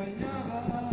apanhava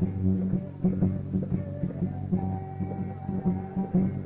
Thank you.